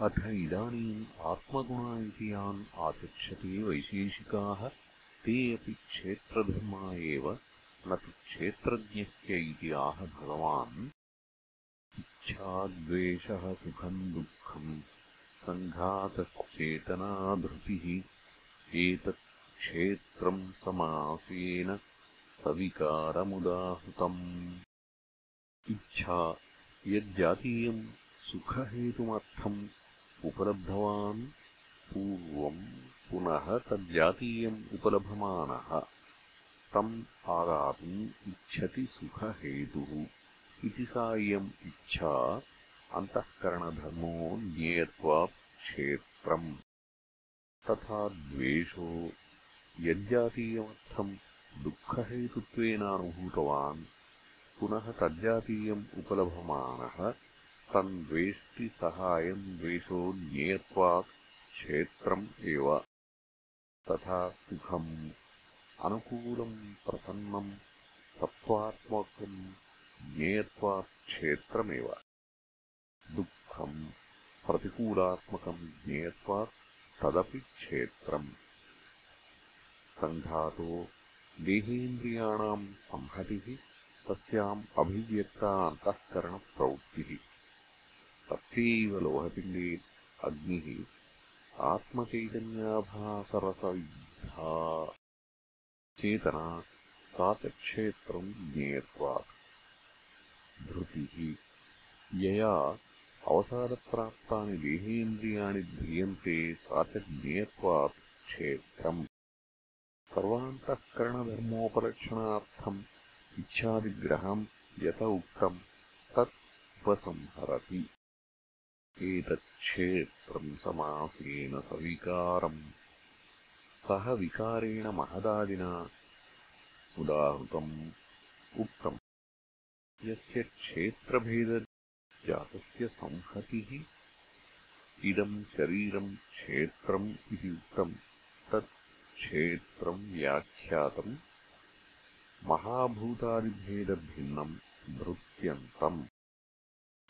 अथ इदानीम् आत्मगुणा इति यान् आचक्षते वैशेषिकाः ते अपि क्षेत्रधर्मा एव न तु क्षेत्रज्ञस्य इति आह भगवान्। इच्छाद्वेषः सुखम् दुःखम् सङ्घातश्चेतनाधृतिः एतत् क्षेत्रम् समासेन सविकारमुदाहृतम्। इच्छा यज्जातीयम् सुखहेतुमर्थम् उपलब्धवान्। पूर्वम् पुनः तज्जातीयम् उपलभमानः। तम् आदातुम् इच्छति सुखहेतुः। इति सा इयम् इच्छा अन्तःकरणधर्मो ज्ञेयत्वात् क्षेत्रम्। तथा द्वेषो यज्जातीयमर्थम् दुःखहेतुत्वेनानुभूतवान्। पुनः तज्जातीयम् उपलभमानः तम् द्वेष्टि सः अयम् द्वेषो ज्ञेयत्वात् क्षेत्रम् एव। तथा सुखम् अनुकूलम् प्रसन्नम् तत्त्वात्मकम् ज्ञेयत्वात् क्षेत्रमेव। दुःखम् प्रतिकूलात्मकम् ज्ञेयत्वात् तदपि क्षेत्रम्। सङ्घातो देहेन्द्रियाणाम् संहतिः तस्याम् अभिव्यक्ता अन्तःकरणप्रवृत्तिः तस्यैव लोहपिण्डे अग्निः आत्मचैतन्याभासरसविद्धा चेतना सा च क्षेत्रम् ज्ञेयत्वात् धृतिः यया अवसादप्राप्तानि देहेन्द्रियाणि ध्रियन्ते सा च ज्ञेयत्वात् क्षेत्रम्। सर्वान्तःकरणधर्मोपलक्षणार्थम् इच्छादिग्रहम् यत उक्तम् तत् उपसंहरति एतच्छेत्रम् समासेन सविकारम्। सह विकारेण महदादिना। उदाहृतम् उक्तम्। यस्य क्षेत्रभेदजातस्य संहतिः। इदम् शरीरम् क्षेत्रम् इति उक्तम्। तत् क्षेत्रम् व्याख्यातम्। महाभूतादिभेदभिन्नम् धृत्यन्तम्